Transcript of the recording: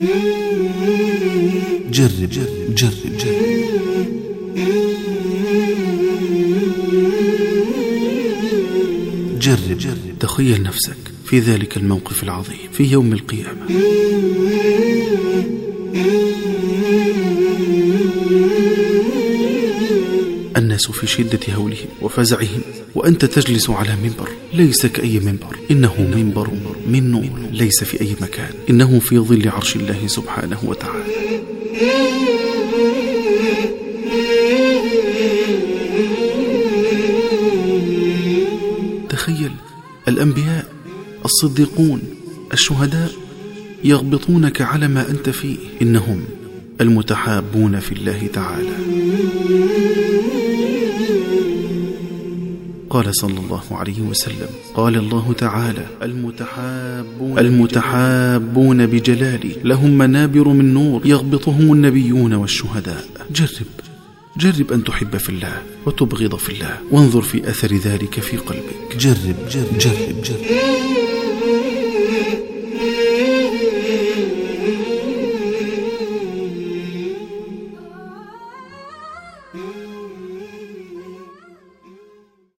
جرب جرب جرب. جرب جرب. تخيل نفسك في ذلك الموقف العظيم في يوم القيامة. الناس في شدة هولهم وفزعهم وأنت تجلس على منبر ليس كأي منبر. إنه منبر من نور ليس في أي مكان. إنه في ظل عرش الله سبحانه وتعالى. تخيل الأنبياء الصديقون الشهداء يغبطونك على ما أنت فيه. إنهم المتحابون في الله تعالى. قال صلى الله عليه وسلم قال الله تعالى المتحابون, المتحابون بجلالي لهم منابر من نور يغبطهم النبيون والشهداء. جرب جرب أن تحب في الله وتبغض في الله وانظر في أثر ذلك في قلبك. جرب جرب جرب جرب.